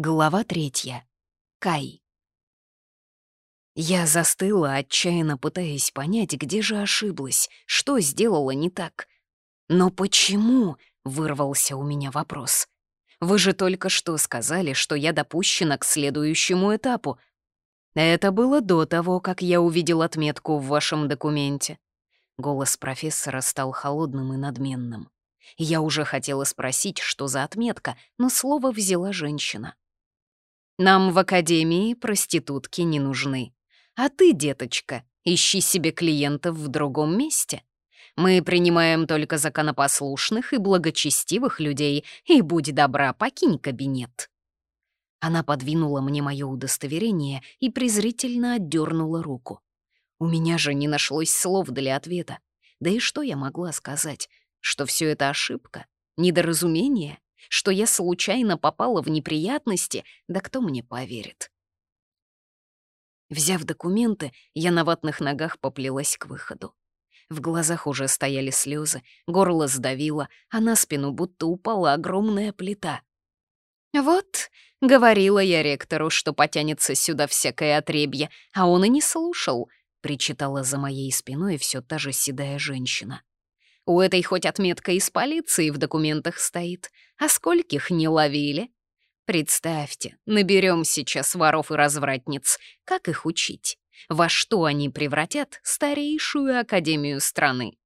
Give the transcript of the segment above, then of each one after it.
Глава третья. Кай. Я застыла, отчаянно пытаясь понять, где же ошиблась, что сделала не так. «Но почему?» — вырвался у меня вопрос. «Вы же только что сказали, что я допущена к следующему этапу. Это было до того, как я увидел отметку в вашем документе». Голос профессора стал холодным и надменным. Я уже хотела спросить, что за отметка, но слово взяла женщина. Нам в академии проститутки не нужны. А ты, деточка, ищи себе клиентов в другом месте. Мы принимаем только законопослушных и благочестивых людей, и будь добра, покинь кабинет». Она подвинула мне мое удостоверение и презрительно отдернула руку. У меня же не нашлось слов для ответа. Да и что я могла сказать? Что все это ошибка? Недоразумение? Что я случайно попала в неприятности, да кто мне поверит? Взяв документы, я на ватных ногах поплелась к выходу. В глазах уже стояли слезы, горло сдавило, а на спину будто упала огромная плита. «Вот», — говорила я ректору, что потянется сюда всякое отребье, а он и не слушал, — причитала за моей спиной все та же седая женщина. У этой хоть отметка из полиции в документах стоит, а скольких не ловили? Представьте, наберем сейчас воров и развратниц. Как их учить? Во что они превратят старейшую академию страны?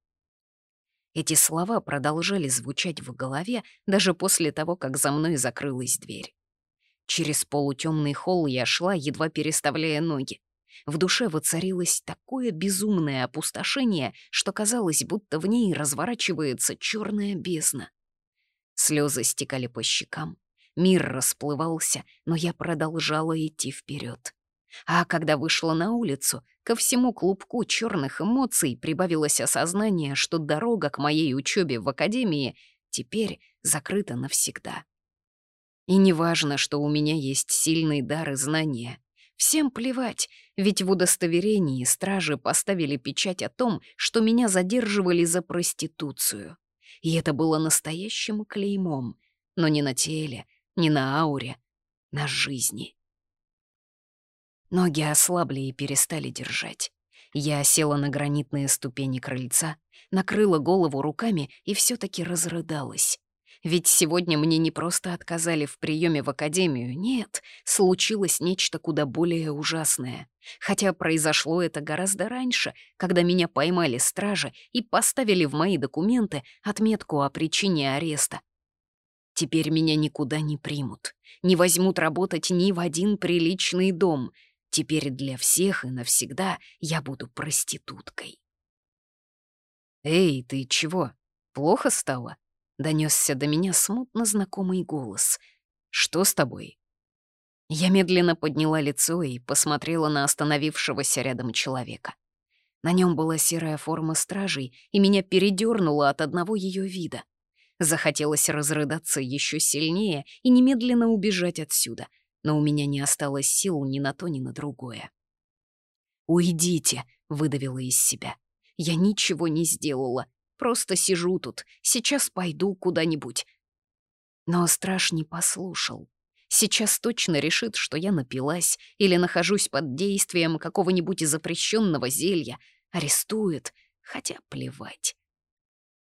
Эти слова продолжали звучать в голове даже после того, как за мной закрылась дверь. Через полутемный холл я шла, едва переставляя ноги. В душе воцарилось такое безумное опустошение, что казалось, будто в ней разворачивается черная бездна. Слезы стекали по щекам, мир расплывался, но я продолжала идти вперед. А когда вышла на улицу, ко всему клубку черных эмоций прибавилось осознание, что дорога к моей учебе в академии теперь закрыта навсегда. И неважно, что у меня есть сильный дар и знания. Всем плевать, ведь в удостоверении стражи поставили печать о том, что меня задерживали за проституцию. И это было настоящим клеймом, но не на теле, не на ауре, на жизни. Ноги ослабли и перестали держать. Я села на гранитные ступени крыльца, накрыла голову руками и все таки разрыдалась. Ведь сегодня мне не просто отказали в приеме в академию, нет, случилось нечто куда более ужасное. Хотя произошло это гораздо раньше, когда меня поймали стражи и поставили в мои документы отметку о причине ареста. Теперь меня никуда не примут, не возьмут работать ни в один приличный дом. Теперь для всех и навсегда я буду проституткой. «Эй, ты чего? Плохо стало?» Донесся до меня смутно знакомый голос. «Что с тобой?» Я медленно подняла лицо и посмотрела на остановившегося рядом человека. На нем была серая форма стражей, и меня передернуло от одного ее вида. Захотелось разрыдаться еще сильнее и немедленно убежать отсюда, но у меня не осталось сил ни на то, ни на другое. «Уйдите», — выдавила из себя. «Я ничего не сделала, Просто сижу тут, сейчас пойду куда-нибудь. Но страж не послушал. Сейчас точно решит, что я напилась или нахожусь под действием какого-нибудь запрещенного зелья, арестует, хотя плевать.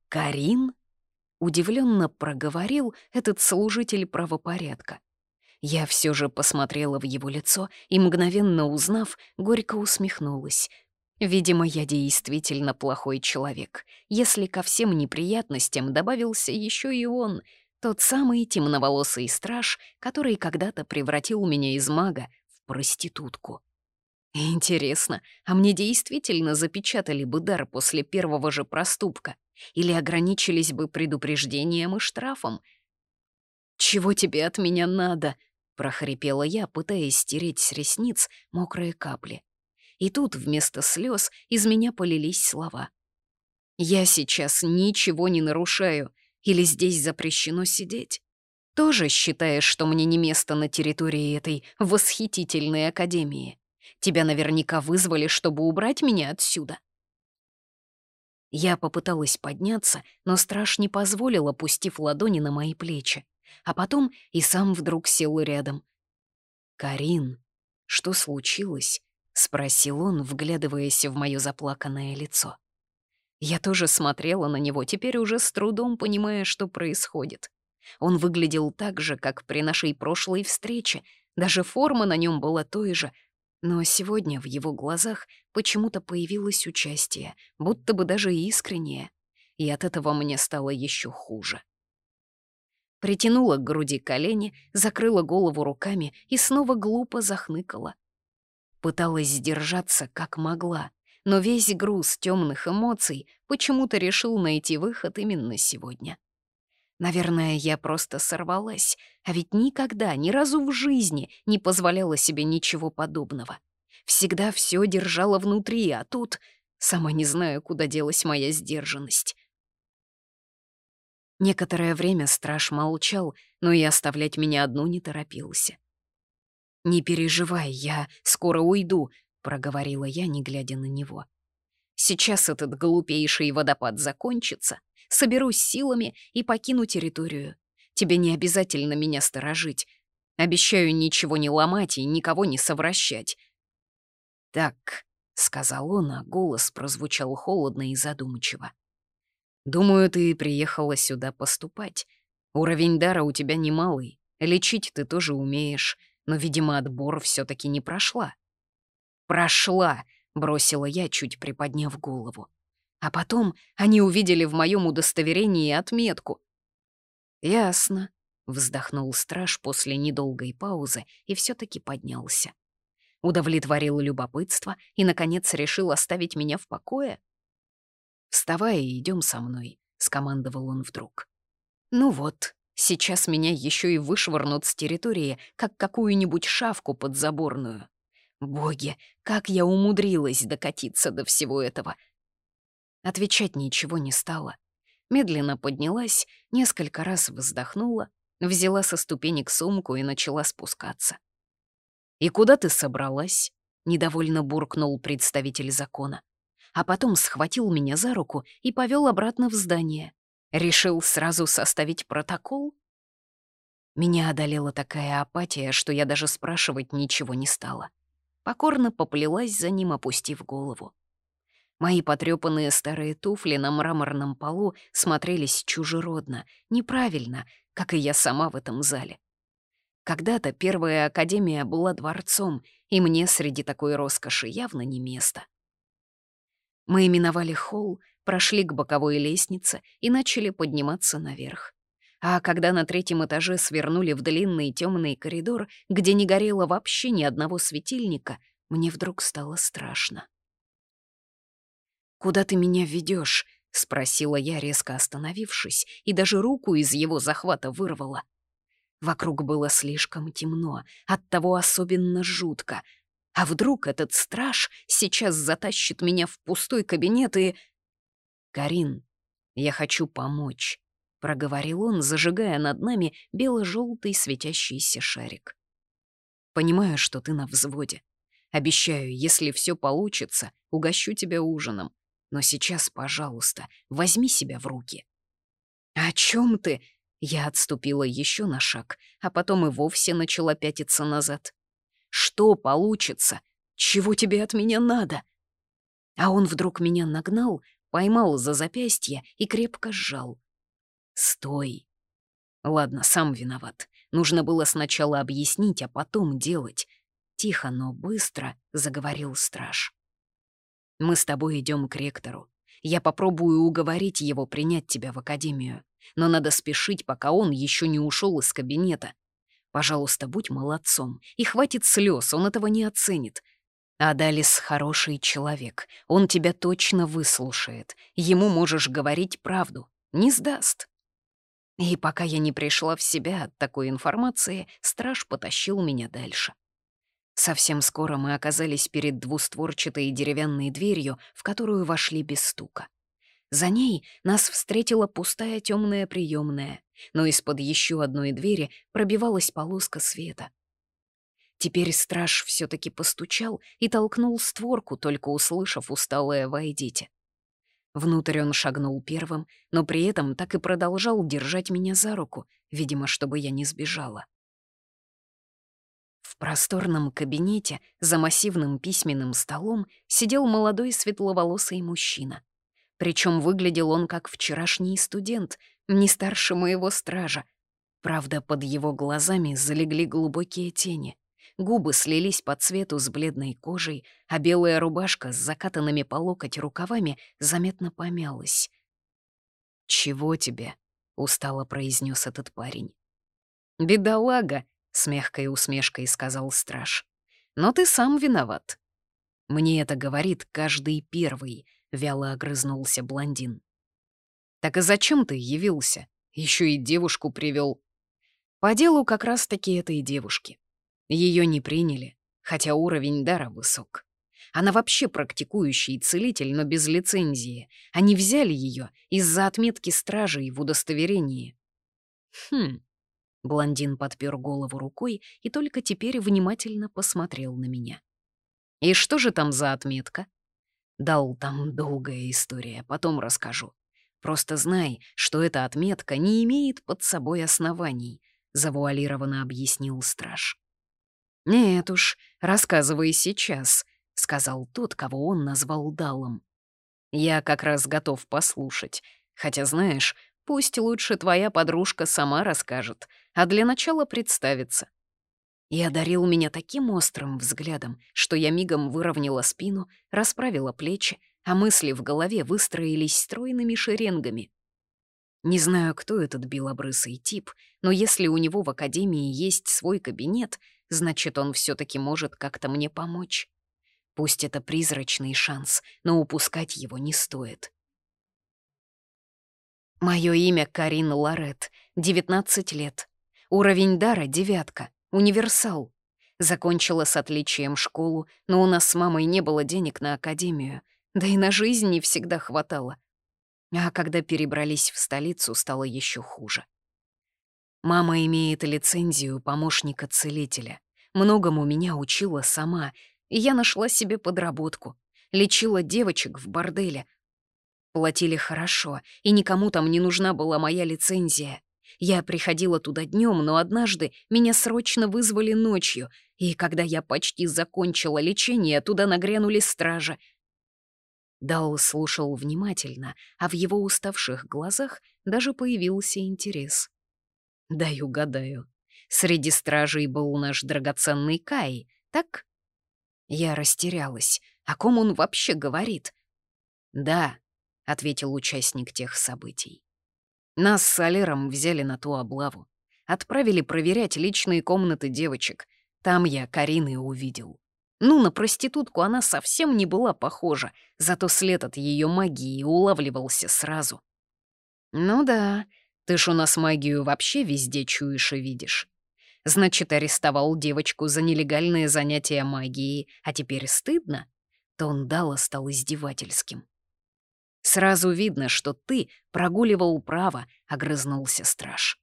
«Карин?» — удивленно проговорил этот служитель правопорядка. Я все же посмотрела в его лицо и, мгновенно узнав, горько усмехнулась — Видимо, я действительно плохой человек, если ко всем неприятностям добавился еще и он, тот самый темноволосый страж, который когда-то превратил меня из мага в проститутку. Интересно, а мне действительно запечатали бы дар после первого же проступка? Или ограничились бы предупреждением и штрафом? «Чего тебе от меня надо?» — прохрипела я, пытаясь стереть с ресниц мокрые капли. И тут вместо слез из меня полились слова. «Я сейчас ничего не нарушаю, или здесь запрещено сидеть? Тоже считаешь, что мне не место на территории этой восхитительной академии? Тебя наверняка вызвали, чтобы убрать меня отсюда?» Я попыталась подняться, но страж не позволил, опустив ладони на мои плечи. А потом и сам вдруг сел рядом, «Карин, что случилось?» — спросил он, вглядываясь в мое заплаканное лицо. Я тоже смотрела на него, теперь уже с трудом понимая, что происходит. Он выглядел так же, как при нашей прошлой встрече, даже форма на нем была той же, но сегодня в его глазах почему-то появилось участие, будто бы даже искреннее, и от этого мне стало еще хуже. Притянула к груди колени, закрыла голову руками и снова глупо захныкала. Пыталась сдержаться, как могла, но весь груз темных эмоций почему-то решил найти выход именно сегодня. Наверное, я просто сорвалась, а ведь никогда, ни разу в жизни не позволяла себе ничего подобного. Всегда все держала внутри, а тут сама не знаю, куда делась моя сдержанность. Некоторое время страж молчал, но и оставлять меня одну не торопился. «Не переживай, я скоро уйду», — проговорила я, не глядя на него. «Сейчас этот глупейший водопад закончится, соберусь силами и покину территорию. Тебе не обязательно меня сторожить. Обещаю ничего не ломать и никого не совращать». «Так», — сказал он, а голос прозвучал холодно и задумчиво. «Думаю, ты приехала сюда поступать. Уровень дара у тебя немалый, лечить ты тоже умеешь, но, видимо, отбор все таки не прошла». «Прошла», — бросила я, чуть приподняв голову. А потом они увидели в моем удостоверении отметку. «Ясно», — вздохнул страж после недолгой паузы и все таки поднялся. Удовлетворил любопытство и, наконец, решил оставить меня в покое. «Вставай и идем со мной», — скомандовал он вдруг. «Ну вот, сейчас меня еще и вышвырнут с территории, как какую-нибудь шавку подзаборную. Боги, как я умудрилась докатиться до всего этого!» Отвечать ничего не стало. Медленно поднялась, несколько раз вздохнула, взяла со ступенек сумку и начала спускаться. «И куда ты собралась?» — недовольно буркнул представитель закона а потом схватил меня за руку и повел обратно в здание. Решил сразу составить протокол? Меня одолела такая апатия, что я даже спрашивать ничего не стала. Покорно поплелась за ним, опустив голову. Мои потрёпанные старые туфли на мраморном полу смотрелись чужеродно, неправильно, как и я сама в этом зале. Когда-то первая академия была дворцом, и мне среди такой роскоши явно не место. Мы именовали холл, прошли к боковой лестнице и начали подниматься наверх. А когда на третьем этаже свернули в длинный темный коридор, где не горело вообще ни одного светильника, мне вдруг стало страшно. «Куда ты меня ведешь? спросила я, резко остановившись, и даже руку из его захвата вырвала. Вокруг было слишком темно, оттого особенно жутко — а вдруг этот страж сейчас затащит меня в пустой кабинет и... «Карин, я хочу помочь», — проговорил он, зажигая над нами бело-желтый светящийся шарик. «Понимаю, что ты на взводе. Обещаю, если все получится, угощу тебя ужином. Но сейчас, пожалуйста, возьми себя в руки». «О чем ты?» Я отступила еще на шаг, а потом и вовсе начала пятиться назад. Что получится? Чего тебе от меня надо?» А он вдруг меня нагнал, поймал за запястье и крепко сжал. «Стой!» Ладно, сам виноват. Нужно было сначала объяснить, а потом делать. Тихо, но быстро заговорил страж. «Мы с тобой идем к ректору. Я попробую уговорить его принять тебя в академию. Но надо спешить, пока он еще не ушел из кабинета. Пожалуйста, будь молодцом, и хватит слез, он этого не оценит. Адалис хороший человек, он тебя точно выслушает, ему можешь говорить правду, не сдаст. И пока я не пришла в себя от такой информации, страж потащил меня дальше. Совсем скоро мы оказались перед двустворчатой деревянной дверью, в которую вошли без стука. За ней нас встретила пустая темная приемная, но из-под еще одной двери пробивалась полоска света. Теперь страж все таки постучал и толкнул створку, только услышав усталое «Войдите». Внутрь он шагнул первым, но при этом так и продолжал держать меня за руку, видимо, чтобы я не сбежала. В просторном кабинете за массивным письменным столом сидел молодой светловолосый мужчина. Причем выглядел он как вчерашний студент, не старше моего стража. Правда, под его глазами залегли глубокие тени. Губы слились по цвету с бледной кожей, а белая рубашка с закатанными по локоть рукавами заметно помялась. «Чего тебе?» — устало произнес этот парень. «Бедолага!» — с мягкой усмешкой сказал страж. «Но ты сам виноват». «Мне это говорит каждый первый», — вяло огрызнулся блондин. «Так и зачем ты явился? Еще и девушку привел. По делу как раз-таки этой девушки. Ее не приняли, хотя уровень дара высок. Она вообще практикующий целитель, но без лицензии. Они взяли ее из-за отметки стражей в удостоверении. Хм. Блондин подпер голову рукой и только теперь внимательно посмотрел на меня. «И что же там за отметка?» «Дал там долгая история, потом расскажу. Просто знай, что эта отметка не имеет под собой оснований», — завуалированно объяснил страж. «Нет уж, рассказывай сейчас», — сказал тот, кого он назвал Далом. «Я как раз готов послушать. Хотя, знаешь, пусть лучше твоя подружка сама расскажет, а для начала представится». И одарил меня таким острым взглядом, что я мигом выровняла спину, расправила плечи, а мысли в голове выстроились стройными шеренгами. Не знаю, кто этот белобрысый тип, но если у него в академии есть свой кабинет, значит, он все таки может как-то мне помочь. Пусть это призрачный шанс, но упускать его не стоит. Мое имя Карин Ларет, 19 лет. Уровень дара — девятка, универсал. Закончила с отличием школу, но у нас с мамой не было денег на академию, да и на жизнь не всегда хватало. А когда перебрались в столицу, стало еще хуже. Мама имеет лицензию помощника-целителя. Многому меня учила сама, и я нашла себе подработку. Лечила девочек в борделе. Платили хорошо, и никому там не нужна была моя лицензия. Я приходила туда днем, но однажды меня срочно вызвали ночью, и когда я почти закончила лечение, туда нагрянули стражи. Дал слушал внимательно, а в его уставших глазах даже появился интерес. «Дай угадаю. Среди стражей был наш драгоценный Кай, так?» Я растерялась. О ком он вообще говорит? «Да», — ответил участник тех событий. «Нас с Алером взяли на ту облаву. Отправили проверять личные комнаты девочек. Там я Карины увидел. Ну, на проститутку она совсем не была похожа, зато след от ее магии улавливался сразу. «Ну да, ты ж у нас магию вообще везде чуешь и видишь. Значит, арестовал девочку за нелегальные занятия магией, а теперь стыдно? Тон Дала стал издевательским. «Сразу видно, что ты прогуливал право», — огрызнулся страж.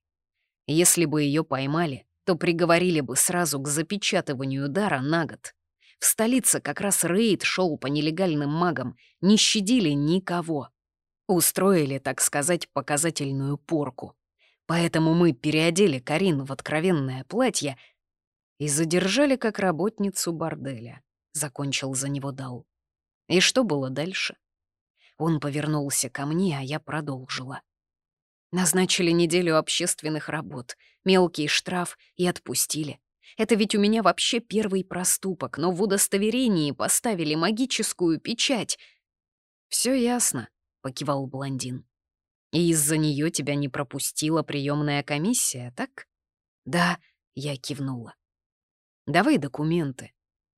«Если бы ее поймали, то приговорили бы сразу к запечатыванию дара на год. В столице как раз рейд шел по нелегальным магам, не щадили никого. Устроили, так сказать, показательную порку. Поэтому мы переодели Карину в откровенное платье и задержали как работницу борделя. Закончил за него Дал. И что было дальше? Он повернулся ко мне, а я продолжила. Назначили неделю общественных работ, мелкий штраф и отпустили. Это ведь у меня вообще первый проступок, но в удостоверении поставили магическую печать. Все ясно», — покивал блондин. И из-за нее тебя не пропустила приемная комиссия, так? Да, я кивнула. Давай документы.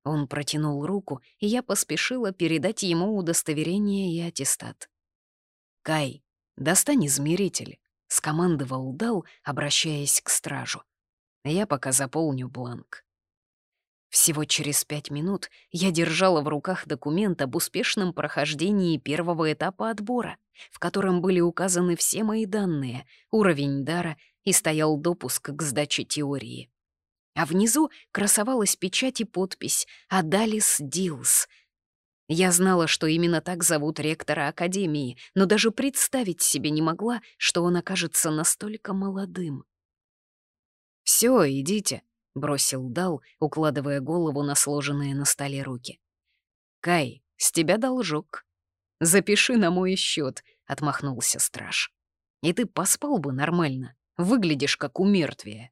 Он протянул руку, и я поспешила передать ему удостоверение и аттестат. «Кай, достань измеритель», — скомандовал Дал, обращаясь к стражу. «Я пока заполню бланк». Всего через пять минут я держала в руках документ об успешном прохождении первого этапа отбора, в котором были указаны все мои данные, уровень дара и стоял допуск к сдаче теории. А внизу красовалась печать и подпись «Адалис Дилс». Я знала, что именно так зовут ректора Академии, но даже представить себе не могла, что он окажется настолько молодым. «Все, идите», — бросил Дал, укладывая голову на сложенные на столе руки. «Кай, с тебя должок. Запиши на мой счет, отмахнулся страж. «И ты поспал бы нормально, выглядишь как у мертвия».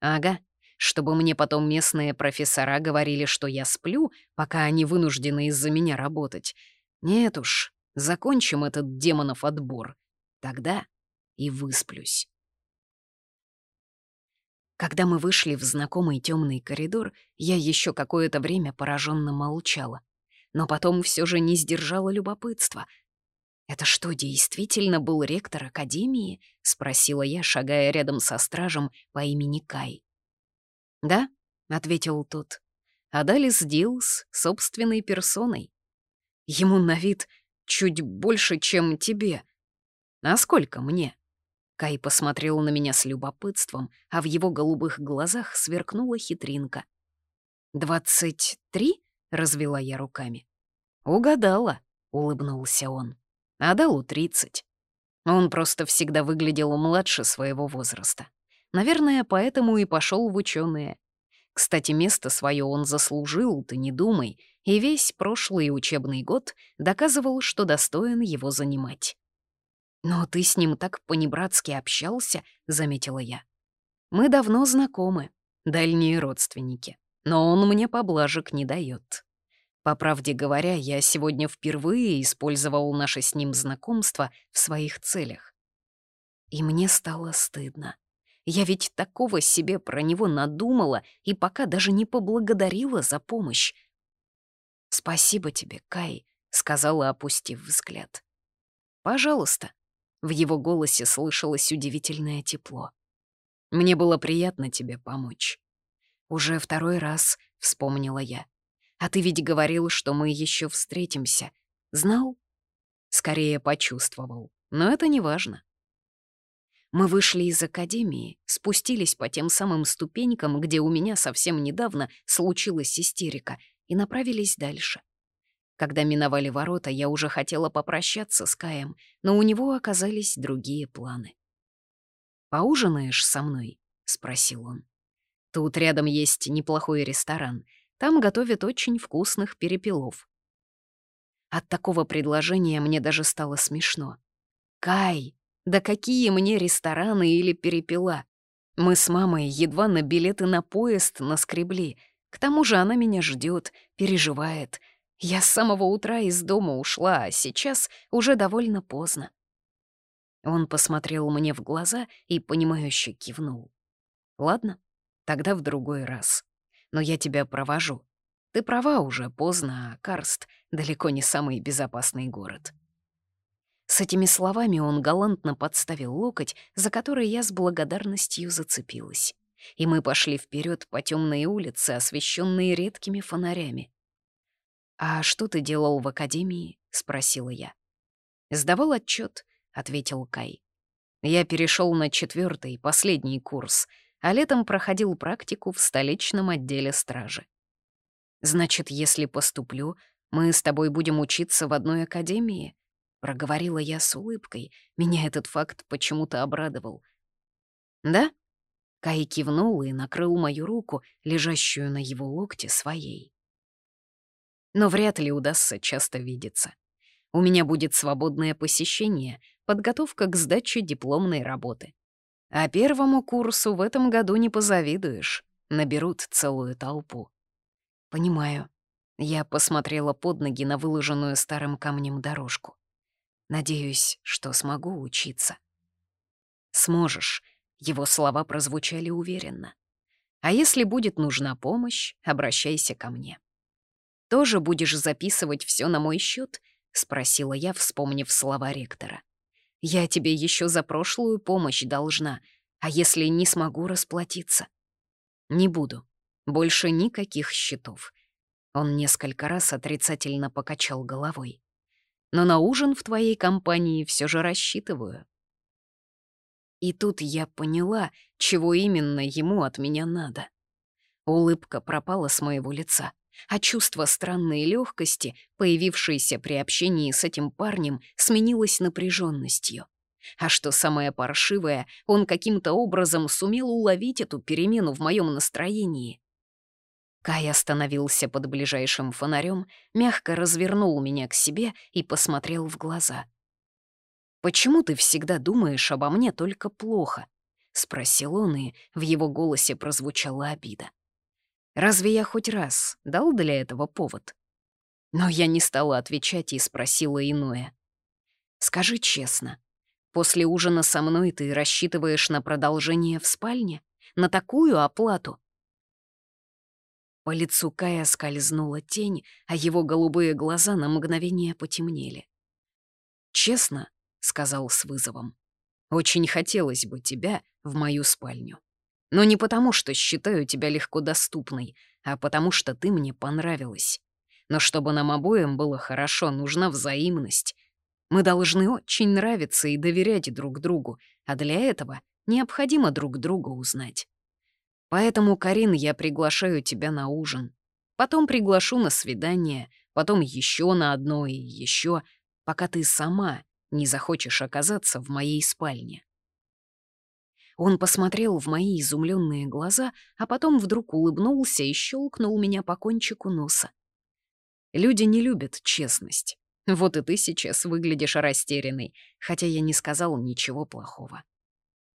«Ага, чтобы мне потом местные профессора говорили, что я сплю, пока они вынуждены из-за меня работать. Нет уж, закончим этот демонов отбор. Тогда и высплюсь». Когда мы вышли в знакомый темный коридор, я еще какое-то время пораженно молчала. Но потом все же не сдержала любопытства. «Это что, действительно был ректор Академии?» — спросила я, шагая рядом со стражем по имени Кай. «Да», — ответил тот. «Адалис Дилс собственной персоной. Ему на вид чуть больше, чем тебе. А сколько мне?» Кай посмотрел на меня с любопытством, а в его голубых глазах сверкнула хитринка. «Двадцать три?» — развела я руками. «Угадала», — улыбнулся он. «Адалу тридцать». Он просто всегда выглядел младше своего возраста. Наверное, поэтому и пошел в ученые. Кстати, место свое он заслужил, ты не думай, и весь прошлый учебный год доказывал, что достоин его занимать. «Но ты с ним так по-небратски общался», — заметила я. «Мы давно знакомы, дальние родственники, но он мне поблажек не дает. По правде говоря, я сегодня впервые использовал наше с ним знакомство в своих целях. И мне стало стыдно. Я ведь такого себе про него надумала и пока даже не поблагодарила за помощь. «Спасибо тебе, Кай», — сказала, опустив взгляд. «Пожалуйста», в его голосе слышалось удивительное тепло. «Мне было приятно тебе помочь». «Уже второй раз», — вспомнила я. «А ты ведь говорил, что мы еще встретимся. Знал?» Скорее почувствовал, но это не важно. Мы вышли из академии, спустились по тем самым ступенькам, где у меня совсем недавно случилась истерика, и направились дальше. Когда миновали ворота, я уже хотела попрощаться с Каем, но у него оказались другие планы. «Поужинаешь со мной?» — спросил он. «Тут рядом есть неплохой ресторан. Там готовят очень вкусных перепелов». От такого предложения мне даже стало смешно. «Кай, да какие мне рестораны или перепела? Мы с мамой едва на билеты на поезд наскребли. К тому же она меня ждет, переживает, я с самого утра из дома ушла, а сейчас уже довольно поздно. Он посмотрел мне в глаза и, понимающе кивнул. «Ладно, тогда в другой раз. Но я тебя провожу. Ты права, уже поздно, а Карст — далеко не самый безопасный город». С этими словами он галантно подставил локоть, за который я с благодарностью зацепилась. И мы пошли вперед по темной улице, освещенной редкими фонарями. «А что ты делал в академии?» — спросила я. «Сдавал отчет, ответил Кай. «Я перешел на четвертый, последний курс, а летом проходил практику в столичном отделе стражи. Значит, если поступлю, мы с тобой будем учиться в одной академии?» Проговорила я с улыбкой. Меня этот факт почему-то обрадовал. «Да?» Кай кивнул и накрыл мою руку, лежащую на его локте, своей но вряд ли удастся часто видеться. У меня будет свободное посещение, подготовка к сдаче дипломной работы. А первому курсу в этом году не позавидуешь, наберут целую толпу. Понимаю. Я посмотрела под ноги на выложенную старым камнем дорожку. Надеюсь, что смогу учиться. Сможешь. Его слова прозвучали уверенно. А если будет нужна помощь, обращайся ко мне тоже будешь записывать все на мой счет? спросила я, вспомнив слова ректора. «Я тебе еще за прошлую помощь должна, а если не смогу расплатиться?» «Не буду. Больше никаких счетов». Он несколько раз отрицательно покачал головой. «Но на ужин в твоей компании все же рассчитываю». И тут я поняла, чего именно ему от меня надо. Улыбка пропала с моего лица а чувство странной легкости, появившееся при общении с этим парнем, сменилось напряженностью. А что самое паршивое, он каким-то образом сумел уловить эту перемену в моем настроении. Кай остановился под ближайшим фонарем, мягко развернул меня к себе и посмотрел в глаза. «Почему ты всегда думаешь обо мне только плохо?» — спросил он, и в его голосе прозвучала обида. «Разве я хоть раз дал для этого повод?» Но я не стала отвечать и спросила иное. «Скажи честно, после ужина со мной ты рассчитываешь на продолжение в спальне? На такую оплату?» По лицу Кая скользнула тень, а его голубые глаза на мгновение потемнели. «Честно», — сказал с вызовом, — «очень хотелось бы тебя в мою спальню. Но не потому, что считаю тебя легко доступной, а потому что ты мне понравилась. Но чтобы нам обоим было хорошо, нужна взаимность. Мы должны очень нравиться и доверять друг другу, а для этого необходимо друг друга узнать. Поэтому, Карин, я приглашаю тебя на ужин. Потом приглашу на свидание, потом еще на одно и еще, пока ты сама не захочешь оказаться в моей спальне. Он посмотрел в мои изумленные глаза, а потом вдруг улыбнулся и щелкнул меня по кончику носа. Люди не любят честность. Вот и ты сейчас выглядишь растерянной, хотя я не сказал ничего плохого.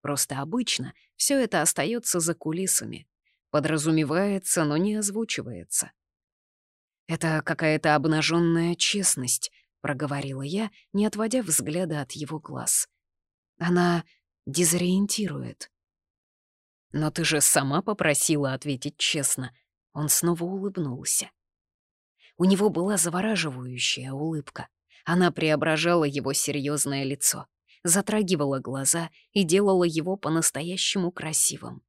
Просто обычно все это остается за кулисами. Подразумевается, но не озвучивается. «Это какая-то обнаженная честность», — проговорила я, не отводя взгляда от его глаз. «Она дезориентирует». «Но ты же сама попросила ответить честно». Он снова улыбнулся. У него была завораживающая улыбка. Она преображала его серьезное лицо затрагивала глаза и делала его по-настоящему красивым.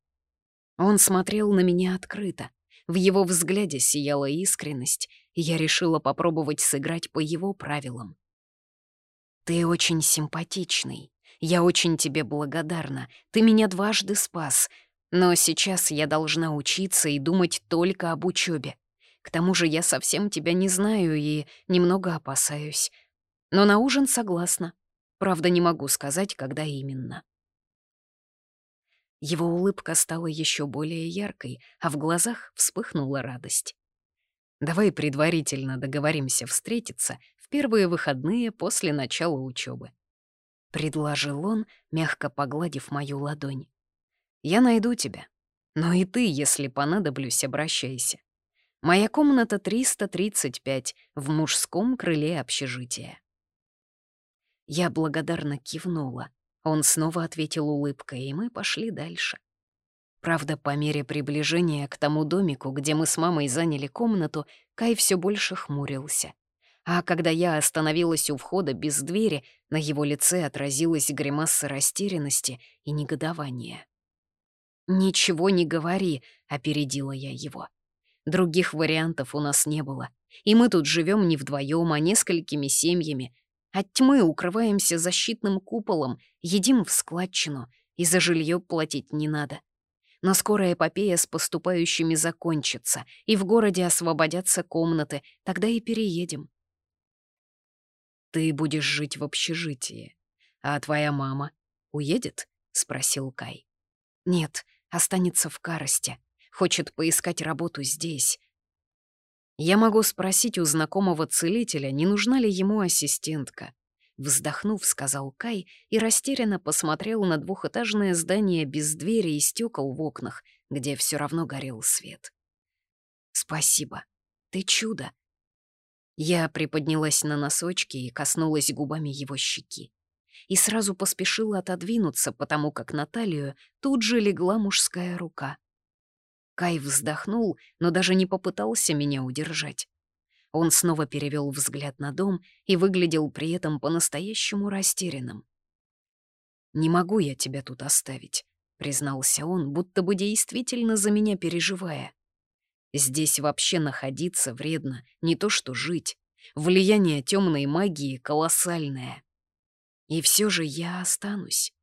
Он смотрел на меня открыто. В его взгляде сияла искренность, и я решила попробовать сыграть по его правилам. «Ты очень симпатичный. Я очень тебе благодарна. Ты меня дважды спас. Но сейчас я должна учиться и думать только об учебе. К тому же я совсем тебя не знаю и немного опасаюсь. Но на ужин согласна. Правда, не могу сказать, когда именно. Его улыбка стала еще более яркой, а в глазах вспыхнула радость. «Давай предварительно договоримся встретиться в первые выходные после начала учебы. Предложил он, мягко погладив мою ладонь. «Я найду тебя. Но и ты, если понадоблюсь, обращайся. Моя комната 335 в мужском крыле общежития». Я благодарно кивнула. Он снова ответил улыбкой, и мы пошли дальше. Правда, по мере приближения к тому домику, где мы с мамой заняли комнату, Кай все больше хмурился. А когда я остановилась у входа без двери, на его лице отразилась гримаса растерянности и негодования. «Ничего не говори», — опередила я его. Других вариантов у нас не было. И мы тут живем не вдвоем, а несколькими семьями, от тьмы укрываемся защитным куполом, едим в складчину, и за жилье платить не надо. Но скоро эпопея с поступающими закончится, и в городе освободятся комнаты, тогда и переедем. «Ты будешь жить в общежитии. А твоя мама уедет?» — спросил Кай. «Нет, останется в Каросте. Хочет поискать работу здесь. Я могу спросить у знакомого целителя, не нужна ли ему ассистентка. Вздохнув, сказал Кай и растерянно посмотрел на двухэтажное здание без двери и стекол в окнах, где все равно горел свет. «Спасибо. Ты чудо». Я приподнялась на носочки и коснулась губами его щеки. И сразу поспешила отодвинуться, потому как на талию тут же легла мужская рука. Кай вздохнул, но даже не попытался меня удержать. Он снова перевел взгляд на дом и выглядел при этом по-настоящему растерянным. «Не могу я тебя тут оставить», — признался он, будто бы действительно за меня переживая. «Здесь вообще находиться вредно, не то что жить. Влияние темной магии колоссальное. И все же я останусь».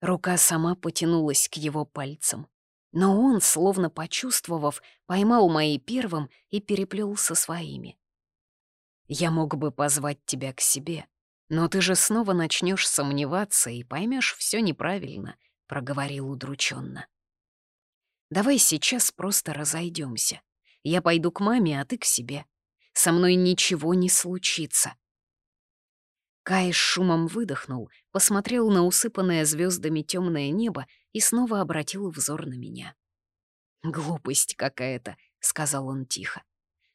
Рука сама потянулась к его пальцам. Но он, словно почувствовав, поймал мои первым и переплел со своими. «Я мог бы позвать тебя к себе, Но ты же снова начнешь сомневаться и поймешь все неправильно, проговорил удрученно. Давай сейчас просто разойдемся. Я пойду к маме, а ты к себе. Со мной ничего не случится. Кай с шумом выдохнул, посмотрел на усыпанное звездами темное небо и снова обратил взор на меня. «Глупость какая-то», — сказал он тихо.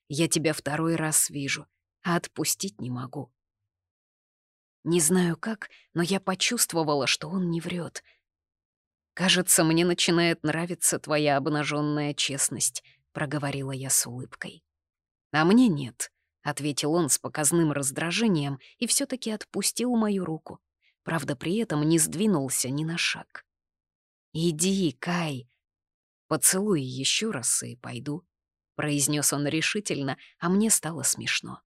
«Я тебя второй раз вижу, а отпустить не могу». Не знаю как, но я почувствовала, что он не врет. «Кажется, мне начинает нравиться твоя обнаженная честность», — проговорила я с улыбкой. «А мне нет», — ответил он с показным раздражением и все таки отпустил мою руку. Правда, при этом не сдвинулся ни на шаг. «Иди, Кай!» «Поцелуй еще раз и пойду», — произнес он решительно, а мне стало смешно.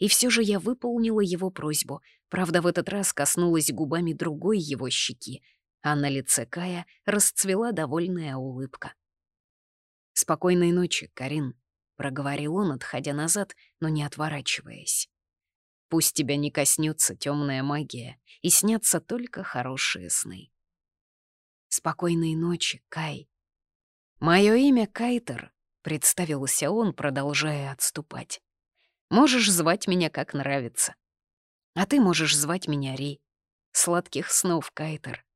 И все же я выполнила его просьбу, правда, в этот раз коснулась губами другой его щеки, а на лице Кая расцвела довольная улыбка. «Спокойной ночи, Карин», — проговорил он, отходя назад, но не отворачиваясь. «Пусть тебя не коснется темная магия, и снятся только хорошие сны». «Спокойной ночи, Кай». «Мое имя Кайтер», — представился он, продолжая отступать. «Можешь звать меня как нравится. А ты можешь звать меня Ри. Сладких снов, Кайтер».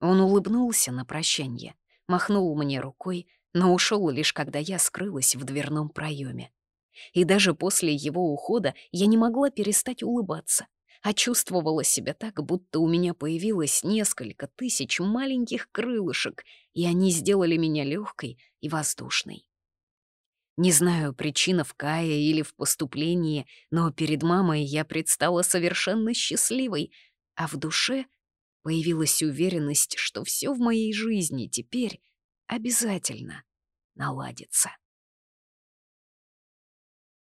Он улыбнулся на прощанье, махнул мне рукой, но ушел лишь когда я скрылась в дверном проеме. И даже после его ухода я не могла перестать улыбаться, а чувствовала себя так, будто у меня появилось несколько тысяч маленьких крылышек, и они сделали меня легкой и воздушной. Не знаю, причина в Кае или в поступлении, но перед мамой я предстала совершенно счастливой, а в душе появилась уверенность, что все в моей жизни теперь обязательно наладится.